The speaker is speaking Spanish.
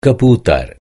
kaputar